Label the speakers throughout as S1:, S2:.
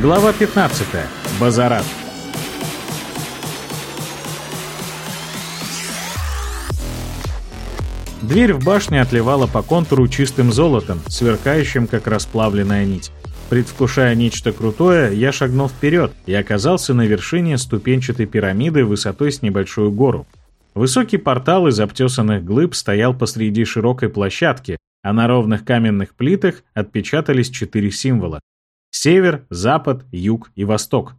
S1: Глава 15. Базарат. Дверь в башне отливала по контуру чистым золотом, сверкающим как расплавленная нить. Предвкушая нечто крутое, я шагнул вперед и оказался на вершине ступенчатой пирамиды высотой с небольшую гору. Высокий портал из обтесанных глыб стоял посреди широкой площадки, а на ровных каменных плитах отпечатались четыре символа Север, запад, юг и восток.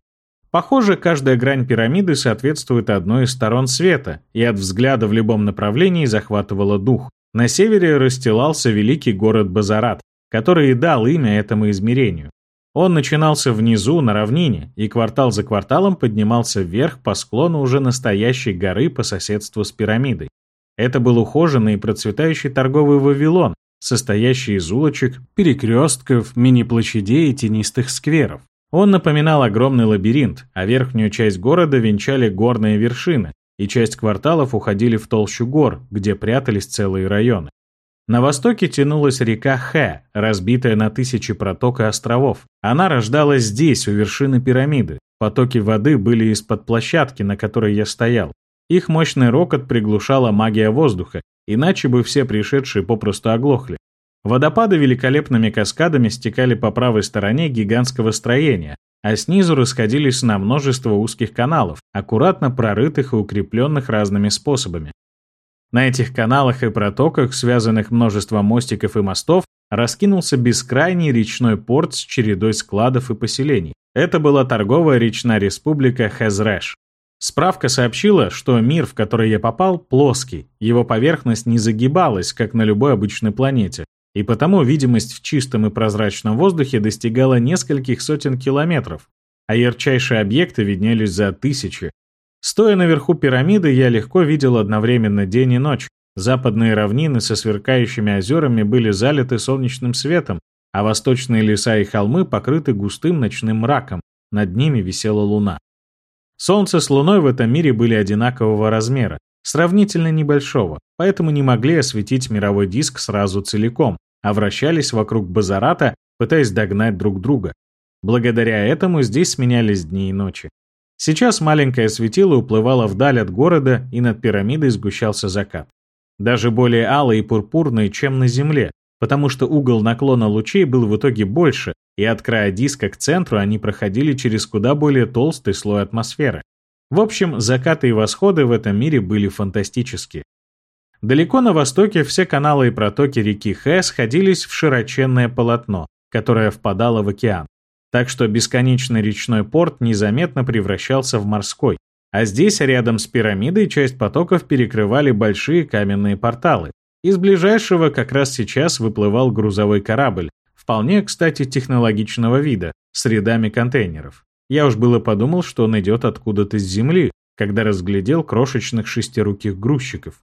S1: Похоже, каждая грань пирамиды соответствует одной из сторон света, и от взгляда в любом направлении захватывала дух. На севере расстилался великий город Базарат, который и дал имя этому измерению. Он начинался внизу, на равнине, и квартал за кварталом поднимался вверх по склону уже настоящей горы по соседству с пирамидой. Это был ухоженный и процветающий торговый Вавилон, состоящий из улочек, перекрестков, мини-площадей и тенистых скверов. Он напоминал огромный лабиринт, а верхнюю часть города венчали горные вершины, и часть кварталов уходили в толщу гор, где прятались целые районы. На востоке тянулась река Хэ, разбитая на тысячи проток и островов. Она рождалась здесь, у вершины пирамиды. Потоки воды были из-под площадки, на которой я стоял. Их мощный рокот приглушала магия воздуха, иначе бы все пришедшие попросту оглохли. Водопады великолепными каскадами стекали по правой стороне гигантского строения, а снизу расходились на множество узких каналов, аккуратно прорытых и укрепленных разными способами. На этих каналах и протоках, связанных множеством мостиков и мостов, раскинулся бескрайний речной порт с чередой складов и поселений. Это была торговая речная республика Хезреш. Справка сообщила, что мир, в который я попал, плоский, его поверхность не загибалась, как на любой обычной планете, и потому видимость в чистом и прозрачном воздухе достигала нескольких сотен километров, а ярчайшие объекты виднелись за тысячи. Стоя наверху пирамиды, я легко видел одновременно день и ночь. Западные равнины со сверкающими озерами были залиты солнечным светом, а восточные леса и холмы покрыты густым ночным мраком, над ними висела луна. Солнце с Луной в этом мире были одинакового размера, сравнительно небольшого, поэтому не могли осветить мировой диск сразу целиком, а вращались вокруг Базарата, пытаясь догнать друг друга. Благодаря этому здесь сменялись дни и ночи. Сейчас маленькое светило уплывало вдаль от города, и над пирамидой сгущался закат. Даже более алый и пурпурный, чем на Земле, потому что угол наклона лучей был в итоге больше, и от края диска к центру они проходили через куда более толстый слой атмосферы. В общем, закаты и восходы в этом мире были фантастические. Далеко на востоке все каналы и протоки реки Хэ сходились в широченное полотно, которое впадало в океан. Так что бесконечный речной порт незаметно превращался в морской. А здесь, рядом с пирамидой, часть потоков перекрывали большие каменные порталы, из ближайшего как раз сейчас выплывал грузовой корабль, вполне, кстати, технологичного вида, с рядами контейнеров. Я уж было подумал, что он идет откуда-то с земли, когда разглядел крошечных шестируких грузчиков.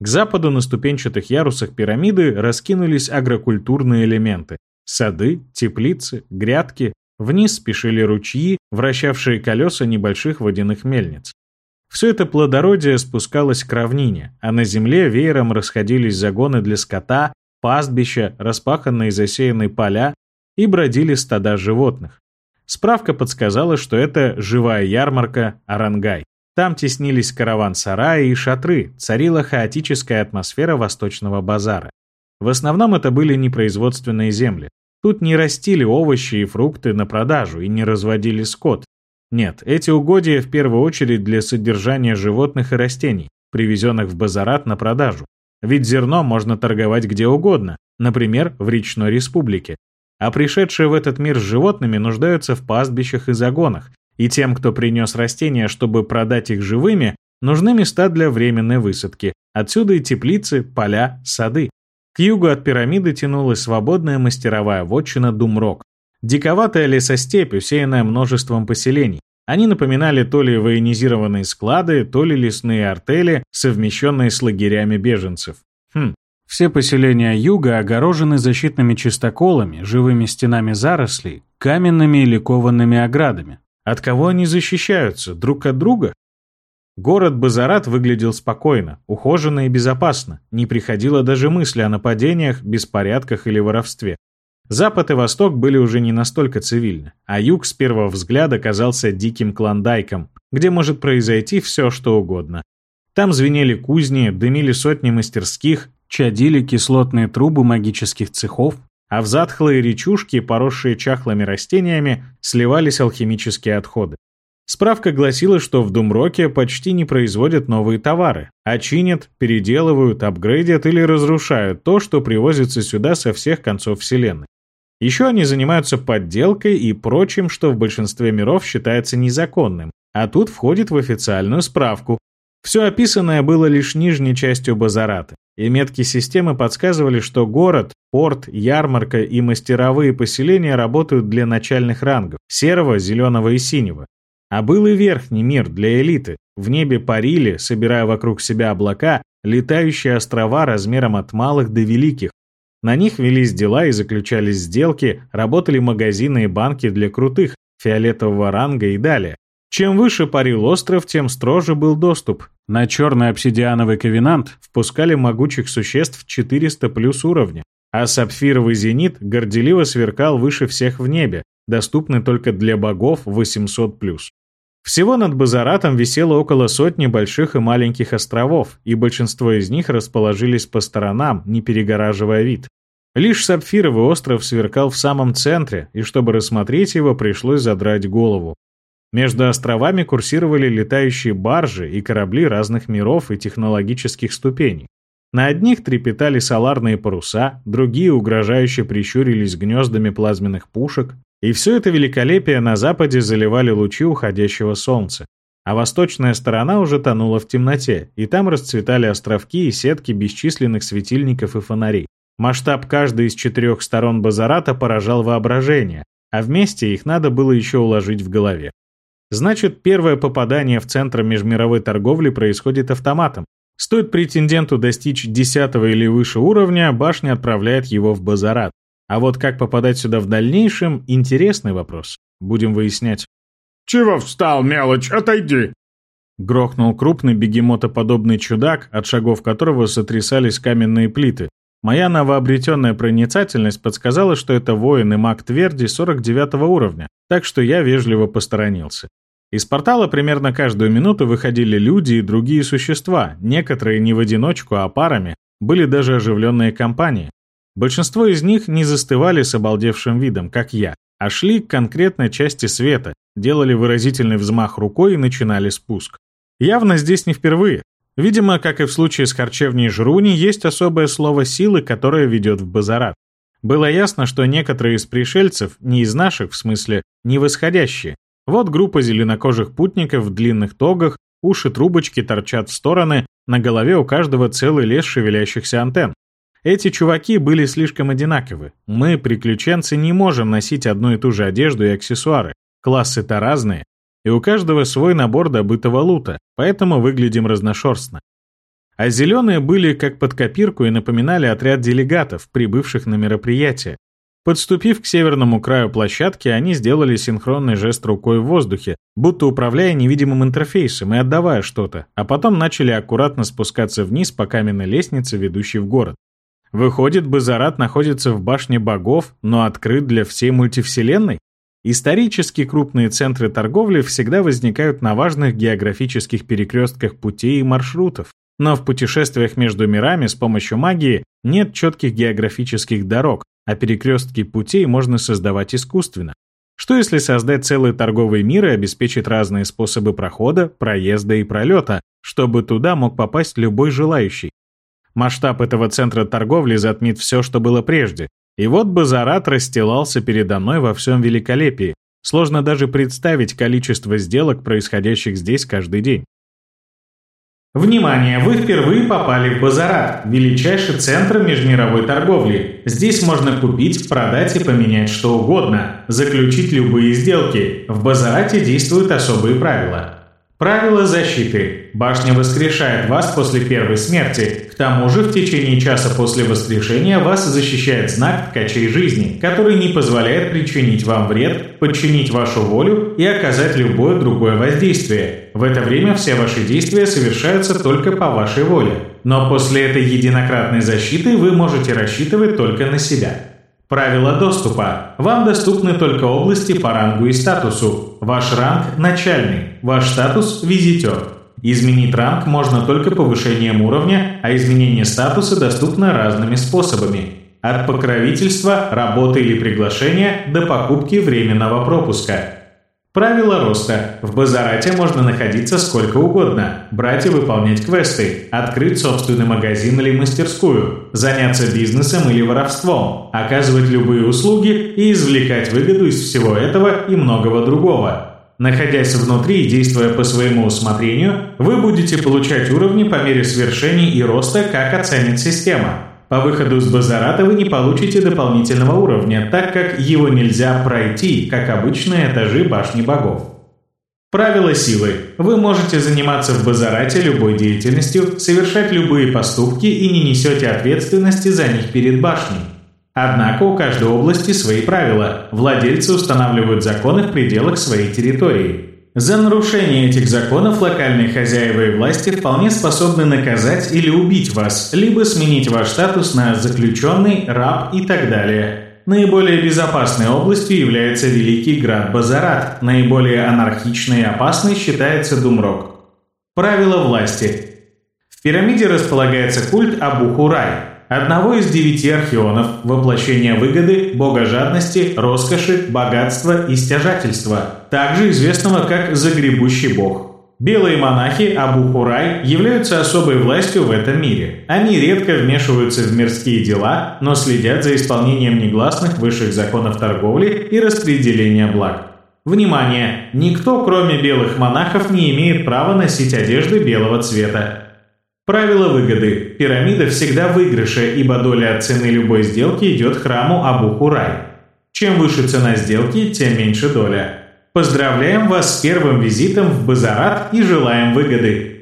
S1: К западу на ступенчатых ярусах пирамиды раскинулись агрокультурные элементы. Сады, теплицы, грядки, вниз спешили ручьи, вращавшие колеса небольших водяных мельниц. Все это плодородие спускалось к равнине, а на земле веером расходились загоны для скота, пастбища, распаханные засеянные поля и бродили стада животных. Справка подсказала, что это живая ярмарка Арангай. Там теснились караван-сараи и шатры, царила хаотическая атмосфера восточного базара. В основном это были непроизводственные земли. Тут не растили овощи и фрукты на продажу и не разводили скот, нет, эти угодья в первую очередь для содержания животных и растений, привезенных в Базарат на продажу. Ведь зерно можно торговать где угодно, например, в речной республике. А пришедшие в этот мир с животными нуждаются в пастбищах и загонах, и тем, кто принес растения, чтобы продать их живыми, нужны места для временной высадки. Отсюда и теплицы, поля, сады. К югу от пирамиды тянулась свободная мастеровая вотчина Думрок, Диковатая лесостепь, усеянная множеством поселений. Они напоминали то ли военизированные склады, то ли лесные артели, совмещенные с лагерями беженцев. Хм, все поселения юга огорожены защитными чистоколами, живыми стенами зарослей, каменными или коваными оградами. От кого они защищаются? Друг от друга? Город Базарат выглядел спокойно, ухоженно и безопасно. Не приходило даже мысли о нападениях, беспорядках или воровстве. Запад и Восток были уже не настолько цивильны, а Юг с первого взгляда казался диким клондайком, где может произойти все, что угодно. Там звенели кузни, дымили сотни мастерских, чадили кислотные трубы магических цехов, а в затхлые речушки, поросшие чахлыми растениями, сливались алхимические отходы. Справка гласила, что в Думроке почти не производят новые товары, а чинят, переделывают, апгрейдят или разрушают то, что привозится сюда со всех концов Вселенной. Еще они занимаются подделкой и прочим, что в большинстве миров считается незаконным, а тут входит в официальную справку. Все описанное было лишь нижней частью Базарата, и метки системы подсказывали, что город, порт, ярмарка и мастеровые поселения работают для начальных рангов – серого, зеленого и синего, а был и верхний мир для элиты. В небе парили, собирая вокруг себя облака, летающие острова размером от малых до великих. На них велись дела и заключались сделки, работали магазины и банки для крутых, фиолетового ранга и далее. Чем выше парил остров, тем строже был доступ. На черный обсидиановый ковенант впускали могучих существ 400 плюс уровня, а сапфировый зенит горделиво сверкал выше всех в небе, доступный только для богов 800 плюс. Всего над Базаратом висело около сотни больших и маленьких островов, и большинство из них расположились по сторонам, не перегораживая вид. Лишь Сапфировый остров сверкал в самом центре, и чтобы рассмотреть его, пришлось задрать голову. Между островами курсировали летающие баржи и корабли разных миров и технологических ступеней. На одних трепетали соларные паруса, другие угрожающе прищурились гнездами плазменных пушек, и все это великолепие на западе заливали лучи уходящего солнца. А восточная сторона уже тонула в темноте, и там расцветали островки и сетки бесчисленных светильников и фонарей. Масштаб каждой из четырех сторон Базарата поражал воображение, а вместе их надо было еще уложить в голове. Значит, первое попадание в центр межмировой торговли происходит автоматом. Стоит претенденту достичь 10 или выше уровня, башня отправляет его в Базарат. А вот как попадать сюда в дальнейшем – интересный вопрос. Будем выяснять.
S2: «Чего встал, мелочь? Отойди!»
S1: Грохнул крупный бегемотоподобный чудак, от шагов которого сотрясались каменные плиты. Моя новообретенная проницательность подсказала, что это воин и маг Тверди 49 уровня, так что я вежливо посторонился. Из портала примерно каждую минуту выходили люди и другие существа, некоторые не в одиночку, а парами, были даже оживленные компании. Большинство из них не застывали с обалдевшим видом, как я, а шли к конкретной части света, делали выразительный взмах рукой и начинали спуск. Явно здесь не впервые. Видимо, как и в случае с харчевней Жруни, есть особое слово силы, которое ведет в базарат. Было ясно, что некоторые из пришельцев, не из наших, в смысле, не восходящие. Вот группа зеленокожих путников в длинных тогах, уши трубочки торчат в стороны, на голове у каждого целый лес шевелящихся антенн. Эти чуваки были слишком одинаковы. Мы, приключенцы, не можем носить одну и ту же одежду и аксессуары. Классы-то разные. И у каждого свой набор добытого лута, поэтому выглядим разношерстно. А зеленые были как под копирку и напоминали отряд делегатов, прибывших на мероприятие. Подступив к северному краю площадки, они сделали синхронный жест рукой в воздухе, будто управляя невидимым интерфейсом и отдавая что-то, а потом начали аккуратно спускаться вниз по каменной лестнице, ведущей в город. Выходит, Базарат находится в башне богов, но открыт для всей мультивселенной? Исторически крупные центры торговли всегда возникают на важных географических перекрестках путей и маршрутов. Но в путешествиях между мирами с помощью магии нет четких географических дорог, а перекрестки путей можно создавать искусственно. Что если создать целый торговый мир и обеспечить разные способы прохода, проезда и пролета, чтобы туда мог попасть любой желающий? Масштаб этого центра торговли затмит все, что было прежде. И вот Базарат расстилался передо мной во всем великолепии. Сложно даже представить количество сделок, происходящих здесь каждый день.
S3: Внимание! Вы впервые попали в Базарат, величайший центр межмировой торговли. Здесь можно купить, продать и поменять что угодно, заключить любые сделки. В Базарате действуют особые правила. Правило защиты. Башня воскрешает вас после первой смерти. К тому же в течение часа после воскрешения вас защищает знак ткачей жизни, который не позволяет причинить вам вред, подчинить вашу волю и оказать любое другое воздействие. В это время все ваши действия совершаются только по вашей воле. Но после этой единократной защиты вы можете рассчитывать только на себя. Правила доступа. Вам доступны только области по рангу и статусу. Ваш ранг – начальный, ваш статус – визитер. Изменить ранг можно только повышением уровня, а изменение статуса доступно разными способами. От покровительства, работы или приглашения до покупки временного пропуска. Правила роста. В Базарате можно находиться сколько угодно, брать и выполнять квесты, открыть собственный магазин или мастерскую, заняться бизнесом или воровством, оказывать любые услуги и извлекать выгоду из всего этого и многого другого. Находясь внутри и действуя по своему усмотрению, вы будете получать уровни по мере свершений и роста, как оценит система. По выходу из Базарата вы не получите дополнительного уровня, так как его нельзя пройти, как обычные этажи башни богов. Правила силы. Вы можете заниматься в Базарате любой деятельностью, совершать любые поступки и не несете ответственности за них перед башней. Однако у каждой области свои правила. Владельцы устанавливают законы в пределах своей территории. За нарушение этих законов локальные хозяева и власти вполне способны наказать или убить вас, либо сменить ваш статус на заключенный, раб и так далее. Наиболее безопасной областью является Великий Град Базарат, наиболее анархичной и опасной считается Думрок. Правила власти. В пирамиде располагается культ Абу-Хурай, одного из девяти архионов, воплощения выгоды, бога жадности, роскоши, богатства и стяжательства, также известного как загребущий бог. Белые монахи Абу-Хурай являются особой властью в этом мире. Они редко вмешиваются в мирские дела, но следят за исполнением негласных высших законов торговли и распределения благ. Внимание! Никто, кроме белых монахов, не имеет права носить одежды белого цвета. Правило выгоды. Пирамида всегда в выигрыше, ибо доля от цены любой сделки идет храму Абу-Хурай. Чем выше цена сделки, тем меньше доля. Поздравляем вас с первым визитом в Базарат и желаем выгоды.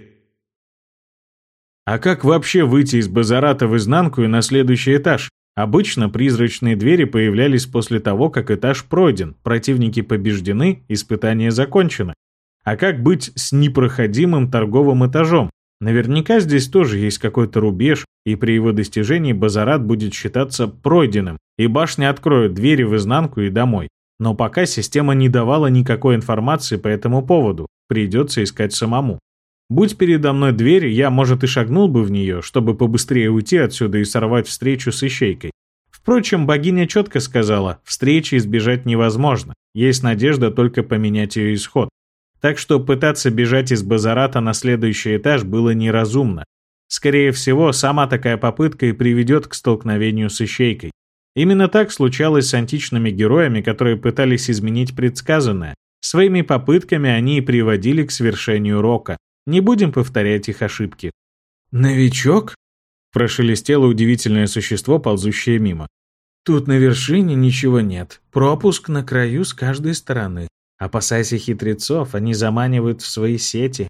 S1: А как вообще выйти из Базарата в изнанку и на следующий этаж? Обычно призрачные двери появлялись после того, как этаж пройден, противники побеждены, испытание закончено. А как быть с непроходимым торговым этажом? Наверняка здесь тоже есть какой-то рубеж, и при его достижении Базарат будет считаться пройденным, и башня откроет двери в изнанку и домой. Но пока система не давала никакой информации по этому поводу, придется искать самому. Будь передо мной дверь, я, может, и шагнул бы в нее, чтобы побыстрее уйти отсюда и сорвать встречу с ищейкой. Впрочем, богиня четко сказала, встречи избежать невозможно, есть надежда только поменять ее исход. Так что пытаться бежать из Базарата на следующий этаж было неразумно. Скорее всего, сама такая попытка и приведет к столкновению с ищейкой. Именно так случалось с античными героями, которые пытались изменить предсказанное. Своими попытками они и приводили к свершению рока. Не будем повторять их ошибки.
S4: «Новичок?» – прошелестело удивительное существо, ползущее мимо. «Тут на вершине ничего нет. Пропуск на краю с каждой стороны. Опасайся хитрецов, они заманивают в свои сети.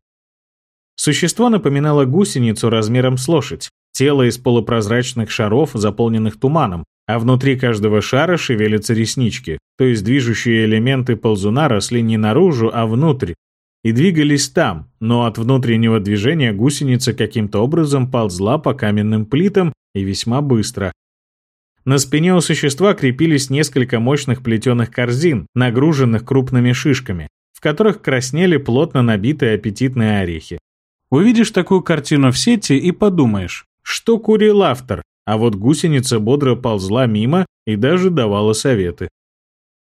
S1: Существо напоминало гусеницу размером с лошадь. Тело из полупрозрачных шаров, заполненных туманом, а внутри каждого шара шевелятся реснички, то есть движущие элементы ползуна росли не наружу, а внутрь, и двигались там, но от внутреннего движения гусеница каким-то образом ползла по каменным плитам и весьма быстро. На спине у существа крепились несколько мощных плетеных корзин, нагруженных крупными шишками, в которых краснели плотно набитые аппетитные орехи. Увидишь такую картину в сети и подумаешь, что курил автор, а вот гусеница бодро ползла мимо и даже давала советы.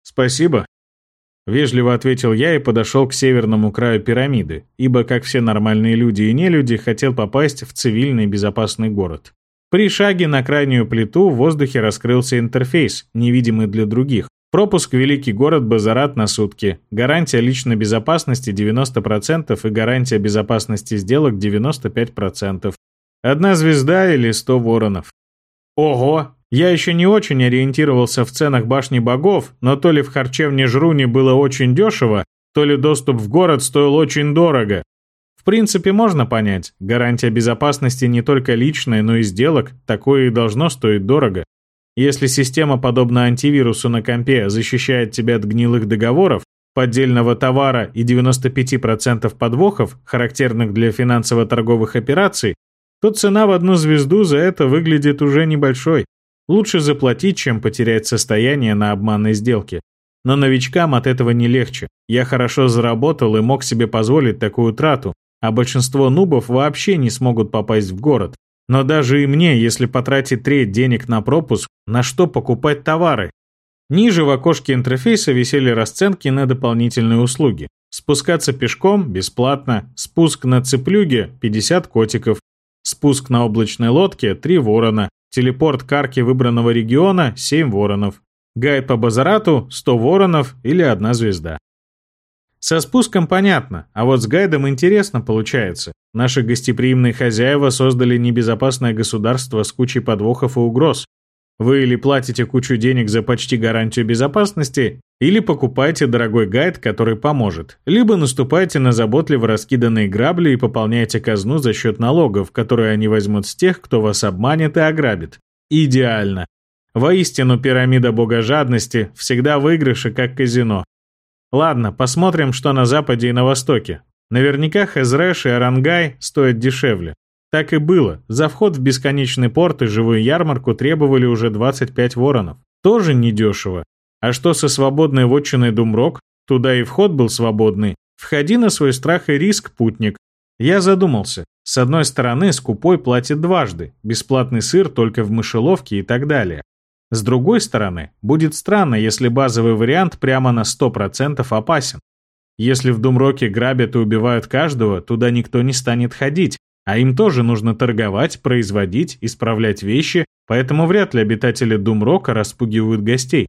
S1: «Спасибо», — вежливо ответил я и подошел к северному краю пирамиды, ибо, как все нормальные люди и нелюди, хотел попасть в цивильный безопасный город. При шаге на крайнюю плиту в воздухе раскрылся интерфейс, невидимый для других. Пропуск в великий город Базарат на сутки. Гарантия личной безопасности 90% и гарантия безопасности сделок 95%. Одна звезда или 100 воронов. Ого! Я еще не очень ориентировался в ценах башни богов, но то ли в харчевне Жруни было очень дешево, то ли доступ в город стоил очень дорого. В принципе, можно понять, гарантия безопасности не только личная, но и сделок, такое и должно стоить дорого. Если система, подобно антивирусу на компе, защищает тебя от гнилых договоров, поддельного товара и 95% подвохов, характерных для финансово-торговых операций, то цена в одну звезду за это выглядит уже небольшой. Лучше заплатить, чем потерять состояние на обманной сделке. Но новичкам от этого не легче. Я хорошо заработал и мог себе позволить такую трату, а большинство нубов вообще не смогут попасть в город. Но даже и мне, если потратить треть денег на пропуск, на что покупать товары? Ниже в окошке интерфейса висели расценки на дополнительные услуги. Спускаться пешком – бесплатно, спуск на цеплюге – 50 котиков, спуск на облачной лодке – 3 ворона, телепорт к арке выбранного региона – 7 воронов, гайд по базарату – 100 воронов или одна звезда. Со спуском понятно, а вот с гайдом интересно получается. Наши гостеприимные хозяева создали небезопасное государство с кучей подвохов и угроз. Вы или платите кучу денег за почти гарантию безопасности, или покупаете дорогой гайд, который поможет, либо наступаете на заботливо раскиданные грабли и пополняете казну за счет налогов, которые они возьмут с тех, кто вас обманет и ограбит. Идеально. Воистину, пирамида богожадности всегда выигрыши, как казино. Ладно, посмотрим, что на западе и на востоке. Наверняка Хезреш и Арангай стоят дешевле. Так и было. За вход в бесконечный порт и живую ярмарку требовали уже 25 воронов. Тоже недешево. А что со свободной вотчиной Думрок? Туда и вход был свободный. Входи на свой страх и риск, путник. Я задумался. С одной стороны, скупой платит дважды. Бесплатный сыр только в мышеловке и так далее. С другой стороны, будет странно, если базовый вариант прямо на 100% опасен. Если в Думроке грабят и убивают каждого, туда никто не станет ходить, а им тоже нужно торговать, производить, исправлять вещи, поэтому вряд ли обитатели Думрока распугивают гостей.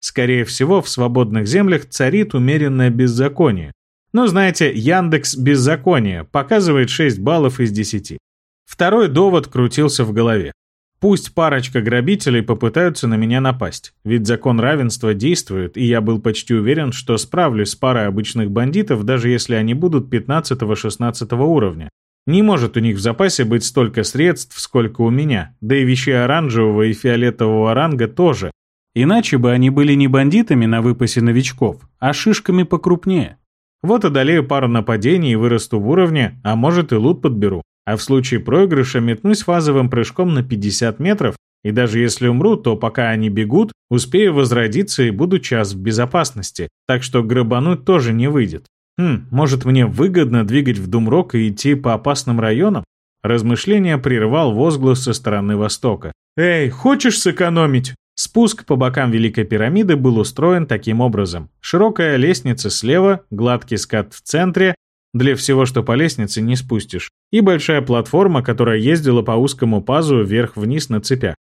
S1: Скорее всего, в свободных землях царит умеренное беззаконие. Но знаете, Яндекс беззаконие показывает 6 баллов из 10. Второй довод крутился в голове. Пусть парочка грабителей попытаются на меня напасть, ведь закон равенства действует, и я был почти уверен, что справлюсь с парой обычных бандитов, даже если они будут 15-16 уровня. Не может у них в запасе быть столько средств, сколько у меня, да и вещей оранжевого и фиолетового ранга тоже. Иначе бы они были не бандитами на выпасе новичков, а шишками покрупнее. Вот одолею пару нападений и вырасту в уровне, а может и лут подберу. А в случае проигрыша метнусь фазовым прыжком на 50 метров, и даже если умру, то пока они бегут, успею возродиться и буду час в безопасности, так что грабануть тоже не выйдет. Хм, может мне выгодно двигать в Думрок и идти по опасным районам? Размышление прервал возглас со стороны востока. «Эй, хочешь сэкономить?» Спуск по бокам Великой пирамиды был устроен таким образом. Широкая лестница слева, гладкий скат в центре, для всего, что по лестнице не спустишь, и большая платформа, которая ездила по узкому пазу вверх-вниз на цепях.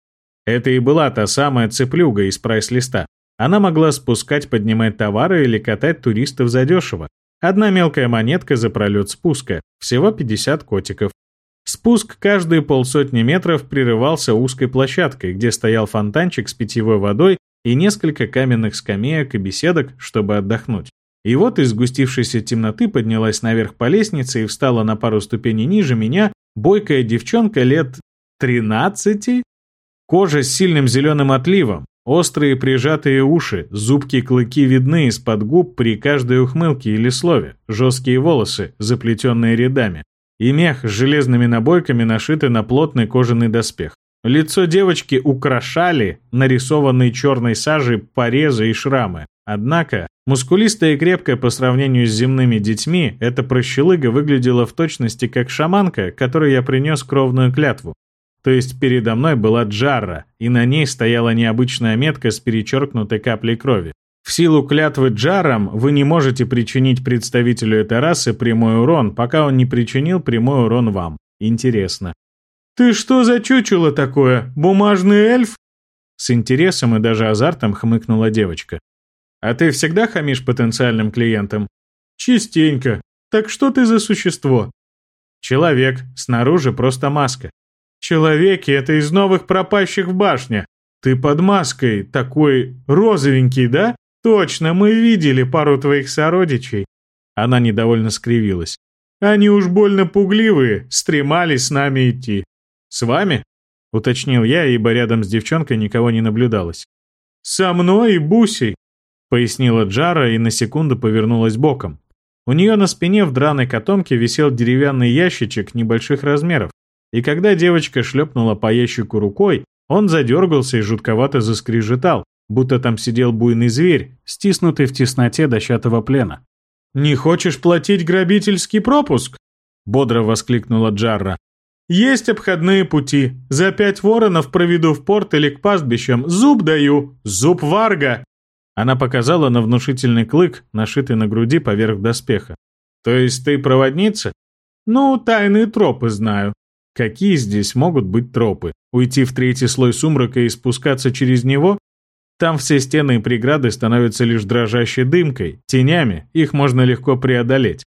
S1: Это и была та самая цеплюга из прайс-листа. Она могла спускать, поднимать товары или катать туристов задешево. Одна мелкая монетка за пролет спуска, всего 50 котиков. Спуск каждые полсотни метров прерывался узкой площадкой, где стоял фонтанчик с питьевой водой и несколько каменных скамеек и беседок, чтобы отдохнуть. И вот из сгустившейся темноты поднялась наверх по лестнице и встала на пару ступеней ниже меня бойкая девчонка лет 13. Кожа с сильным зеленым отливом, Острые прижатые уши, зубки клыки видны из-под губ при каждой ухмылке или слове, жесткие волосы, заплетенные рядами. И мех с железными набойками нашиты на плотный кожаный доспех. Лицо девочки украшали нарисованные черной сажей порезы и шрамы. Однако, мускулистая и крепкая по сравнению с земными детьми, эта прощелыга выглядела в точности как шаманка, которой я принес кровную клятву. То есть передо мной была Джарра, и на ней стояла необычная метка с перечеркнутой каплей крови. В силу клятвы Джаром вы не можете причинить представителю этой расы прямой урон, пока он не причинил прямой урон вам. Интересно. «Ты что за чучело такое? Бумажный эльф?» С интересом и даже азартом хмыкнула девочка. «А ты всегда хамишь потенциальным клиентам?» «Частенько. Так что ты за существо?» «Человек. Снаружи просто маска. Человеки — это из новых пропащих в башне. Ты под маской такой розовенький, да? Точно, мы видели пару твоих сородичей. Она недовольно скривилась. Они уж больно пугливые, стремались с нами идти. С вами? Уточнил я, ибо рядом с девчонкой никого не наблюдалось. «Со мной и Бусей», — пояснила Джара и на секунду повернулась боком. У нее на спине в драной котомке висел деревянный ящичек небольших размеров, и когда девочка шлепнула по ящику рукой, Он задергался и жутковато заскрежетал, будто там сидел буйный зверь, стиснутый в тесноте дощатого плена. «Не хочешь платить грабительский пропуск?» — бодро воскликнула Джарра. «Есть обходные пути. За пять воронов проведу в порт или к пастбищам. Зуб даю. Зуб варга!» Она показала на внушительный клык, нашитый на груди поверх доспеха. «То есть ты проводница?» «Ну, тайные тропы знаю». «Какие здесь могут быть тропы? Уйти в третий слой сумрака и спускаться через него? Там все стены и преграды становятся лишь дрожащей дымкой, тенями, их можно легко преодолеть.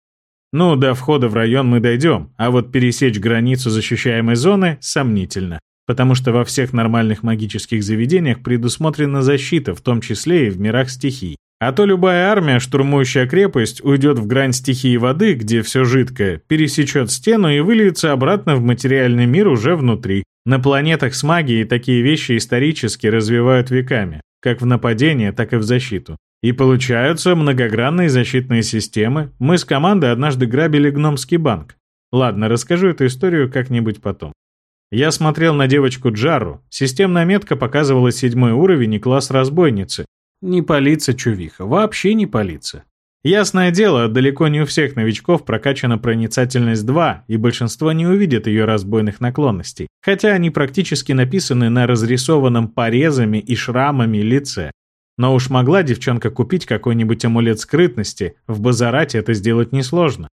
S1: Ну, до входа в район мы дойдем, а вот пересечь границу защищаемой зоны сомнительно, потому что во всех нормальных магических заведениях предусмотрена защита, в том числе и в мирах стихий. А то любая армия, штурмующая крепость, уйдет в грань стихии воды, где все жидкое, пересечет стену и выльется обратно в материальный мир уже внутри. На планетах с магией такие вещи исторически развивают веками как в нападение, так и в защиту. И получаются многогранные защитные системы. Мы с командой однажды грабили гномский банк. Ладно, расскажу эту историю как-нибудь потом. Я смотрел на девочку Джару. Системная метка показывала седьмой уровень и класс разбойницы. Не палиться, чувиха, вообще не палиться. Ясное дело, далеко не у всех новичков прокачана проницательность 2, и большинство не увидит ее разбойных наклонностей, хотя они практически написаны на разрисованном порезами и шрамами лице. Но уж могла девчонка купить какой-нибудь амулет скрытности, в базарате это сделать несложно.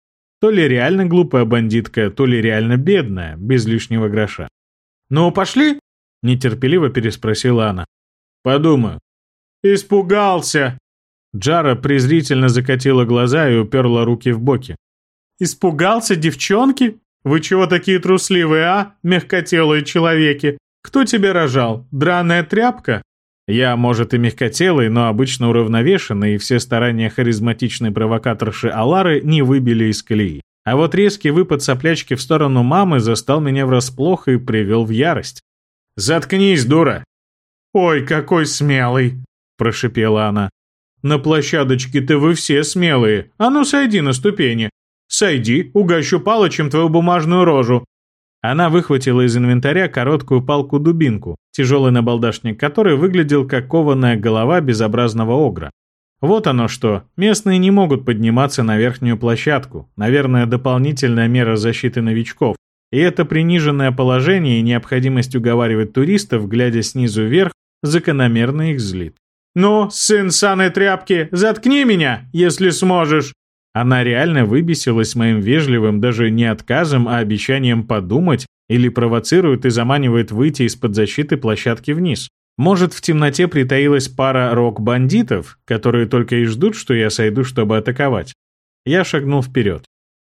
S1: То ли реально глупая бандитка, то ли реально бедная, без лишнего гроша. «Ну, пошли?» – нетерпеливо переспросила она. «Подумаю». «Испугался!» Джара презрительно закатила глаза и уперла руки в боки. «Испугался девчонки? Вы чего такие трусливые, а, мягкотелые человеки? Кто тебя рожал? Драная тряпка?» Я, может, и мягкотелый, но обычно уравновешенный, и все старания харизматичной провокаторши Алары не выбили из колеи. А вот резкий выпад соплячки в сторону мамы застал меня врасплох и привел в ярость. «Заткнись, дура!» «Ой, какой смелый!» – прошипела она. На площадочке-то вы все смелые. А ну сойди на ступени. Сойди, угощу палочем твою бумажную рожу». Она выхватила из инвентаря короткую палку-дубинку, тяжелый набалдашник которой выглядел как кованая голова безобразного огра. Вот оно что, местные не могут подниматься на верхнюю площадку, наверное, дополнительная мера защиты новичков. И это приниженное положение и необходимость уговаривать туристов, глядя снизу вверх, закономерно их злит. «Ну, сын саной тряпки, заткни меня, если сможешь!» Она реально выбесилась моим вежливым даже не отказом, а обещанием подумать или провоцирует и заманивает выйти из-под защиты площадки вниз. Может, в темноте притаилась пара рок-бандитов, которые только и ждут, что я сойду, чтобы атаковать. Я шагнул вперед.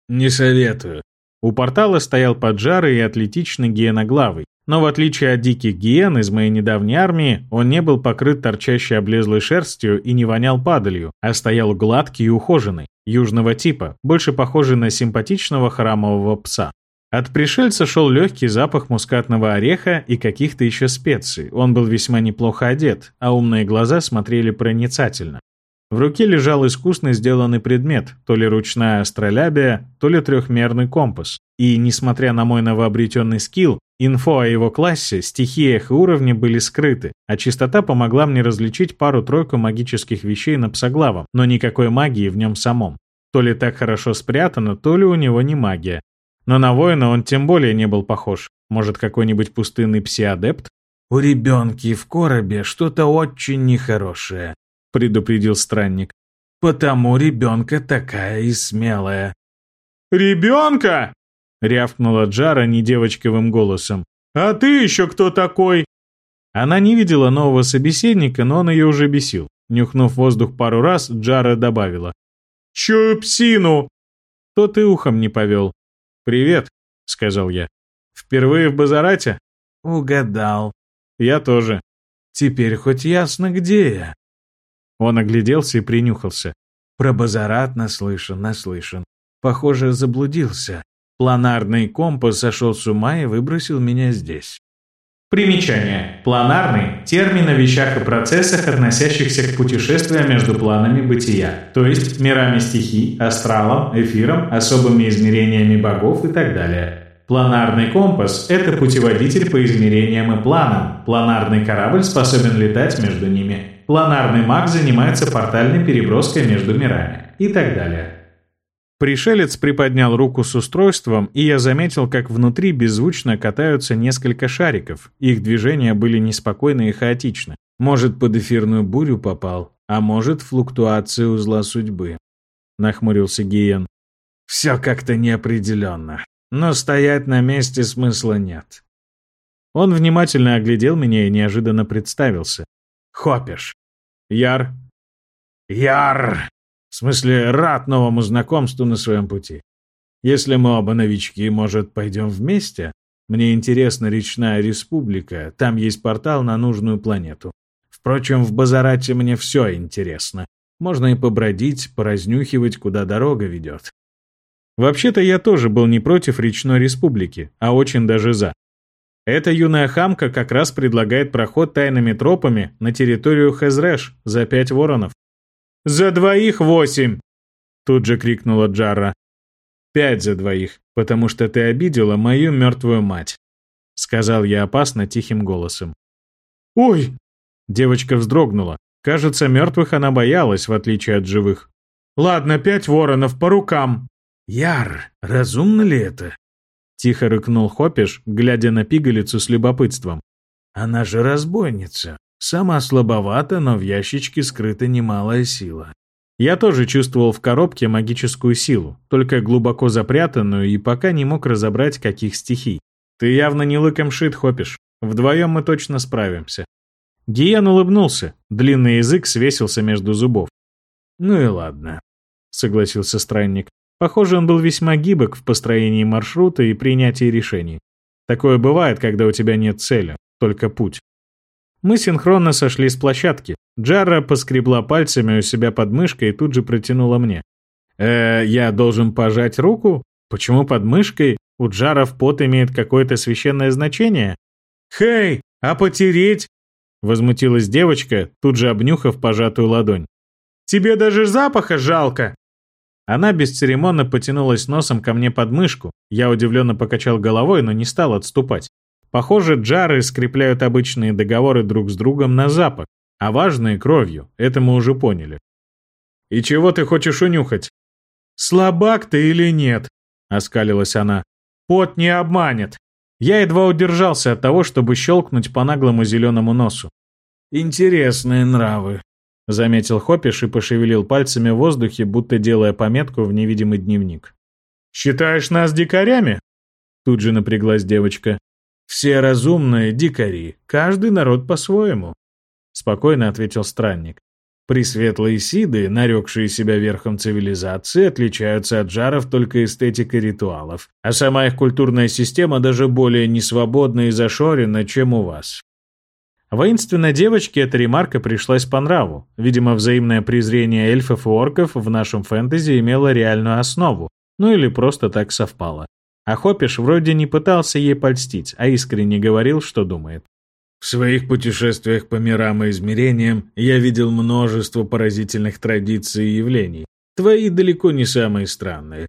S1: «Не советую». У портала стоял поджарый и атлетичный гиеноглавый. Но в отличие от диких гиен из моей недавней армии, он не был покрыт торчащей облезлой шерстью и не вонял падалью, а стоял гладкий и ухоженный, южного типа, больше похожий на симпатичного храмового пса. От пришельца шел легкий запах мускатного ореха и каких-то еще специй. Он был весьма неплохо одет, а умные глаза смотрели проницательно. В руке лежал искусно сделанный предмет, то ли ручная астролябия, то ли трехмерный компас. И, несмотря на мой новообретенный скилл, инфо о его классе, стихиях и уровне были скрыты, а чистота помогла мне различить пару-тройку магических вещей на псоглавом, но никакой магии в нем самом. То ли так хорошо спрятано, то ли у него не магия. Но на воина он тем более не был похож. Может, какой-нибудь пустынный псиадепт? «У ребенки в коробе что-то очень нехорошее», — предупредил странник. «Потому ребенка такая и смелая». «Ребенка!» — рявкнула Джара недевочковым голосом. «А ты еще кто такой?» Она не видела нового собеседника, но он ее уже бесил. Нюхнув воздух пару раз, Джара добавила. «Чую псину!» Тот и ухом не повел. «Привет», — сказал я. «Впервые в Базарате?»
S4: «Угадал».
S1: «Я тоже».
S4: «Теперь хоть ясно, где я».
S1: Он огляделся и принюхался.
S4: «Про Базарат наслышан, наслышан. Похоже, заблудился. Планарный компас сошел с ума и выбросил меня здесь.
S3: Примечание. Планарный – термин о вещах и процессах, относящихся к путешествиям между планами бытия, то есть мирами стихий, астралом, эфиром, особыми измерениями богов и так далее. Планарный компас – это путеводитель по измерениям и планам. Планарный корабль способен летать между ними. Планарный маг занимается портальной переброской между мирами. И так далее.
S1: Пришелец приподнял руку с устройством, и я заметил, как внутри беззвучно катаются несколько шариков. Их движения были неспокойны и хаотичны. Может, под эфирную бурю попал, а может, флуктуация узла судьбы. Нахмурился Гиен. Все как-то неопределенно. Но стоять на месте смысла нет. Он внимательно оглядел меня и неожиданно представился. Хопиш. Яр. Яр! В смысле, рад новому знакомству на своем пути. Если мы оба новички, может, пойдем вместе? Мне интересна речная республика, там есть портал на нужную планету. Впрочем, в Базарате мне все интересно. Можно и побродить, поразнюхивать, куда дорога ведет. Вообще-то я тоже был не против речной республики, а очень даже за. Эта юная хамка как раз предлагает проход тайными тропами на территорию Хезреш за пять воронов. «За двоих восемь!» Тут же крикнула Джарра. «Пять за двоих, потому что ты обидела мою мертвую мать», сказал я опасно тихим голосом. «Ой!» Девочка вздрогнула. Кажется, мертвых она боялась, в отличие от живых. «Ладно, пять воронов по рукам!» «Яр, разумно ли это?» Тихо рыкнул Хопиш, глядя на пигалицу с любопытством. «Она же разбойница. Сама слабовата, но в ящичке скрыта немалая сила. Я тоже чувствовал в коробке магическую силу, только глубоко запрятанную и пока не мог разобрать, каких стихий. Ты явно не лыком шит, Хопиш. Вдвоем мы точно справимся. Гиен улыбнулся, длинный язык свесился между зубов. «Ну и ладно», — согласился странник. Похоже, он был весьма гибок в построении маршрута и принятии решений. Такое бывает, когда у тебя нет цели, только путь. Мы синхронно сошли с площадки. Джарра поскребла пальцами у себя под мышкой и тут же протянула мне. «Э, я должен пожать руку? Почему под мышкой? У Джаров пот имеет какое-то священное значение?» «Хей, а потереть?» Возмутилась девочка, тут же обнюхав пожатую ладонь. «Тебе даже запаха жалко!» Она бесцеремонно потянулась носом ко мне под мышку. Я удивленно покачал головой, но не стал отступать. Похоже, джары скрепляют обычные договоры друг с другом на запах, а важные — кровью, это мы уже поняли. «И чего ты хочешь унюхать?» «Слабак ты или нет?» — оскалилась она. «Пот не обманет». Я едва удержался от того, чтобы щелкнуть по наглому зеленому носу. «Интересные нравы», — заметил Хопиш и пошевелил пальцами в воздухе, будто делая пометку в невидимый дневник. «Считаешь нас дикарями?» Тут же напряглась девочка. «Все разумные дикари, каждый народ по-своему», — спокойно ответил странник. Пресветлые сиды, нарекшие себя верхом цивилизации, отличаются от жаров только эстетикой ритуалов, а сама их культурная система даже более несвободна и зашорена, чем у вас. Воинственной девочке эта ремарка пришлась по нраву. Видимо, взаимное презрение эльфов и орков в нашем фэнтези имело реальную основу, ну или просто так совпало. А Хопиш вроде не пытался ей польстить, а искренне говорил, что думает. В своих путешествиях по мирам и измерениям я видел множество поразительных традиций и явлений. Твои далеко не самые странные.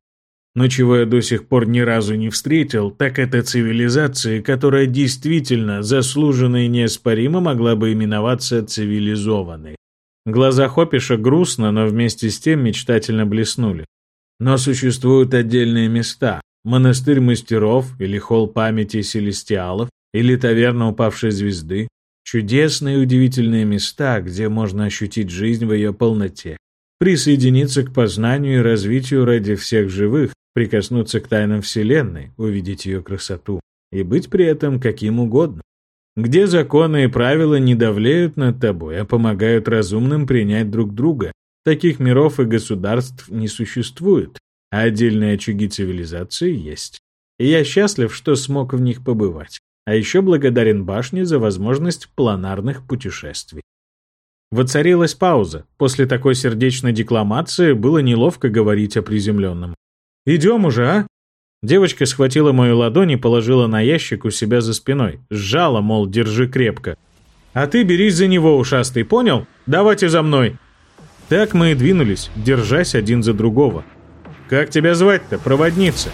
S1: Но чего я до сих пор ни разу не встретил, так это цивилизации, которая действительно заслуженно и неоспоримо могла бы именоваться цивилизованной. Глаза Хопиша грустно, но вместе с тем мечтательно блеснули. Но существуют отдельные места, монастырь мастеров или холл памяти селестиалов, или таверна упавшей звезды. Чудесные и удивительные места, где можно ощутить жизнь в ее полноте. Присоединиться к познанию и развитию ради всех живых, прикоснуться к тайнам Вселенной, увидеть ее красоту и быть при этом каким угодно. Где законы и правила не давлеют над тобой, а помогают разумным принять друг друга. Таких миров и государств не существует а отдельные очаги цивилизации есть. И я счастлив, что смог в них побывать. А еще благодарен башне за возможность планарных путешествий. Воцарилась пауза. После такой сердечной декламации было неловко говорить о приземленном. «Идем уже, а?» Девочка схватила мою ладонь и положила на ящик у себя за спиной. Сжала, мол, держи крепко. «А ты берись за него, ушастый, понял? Давайте за мной!» Так мы и двинулись, держась один за другого. «Как тебя звать-то, проводница?»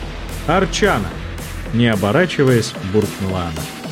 S1: «Арчана». Не оборачиваясь, буркнула она.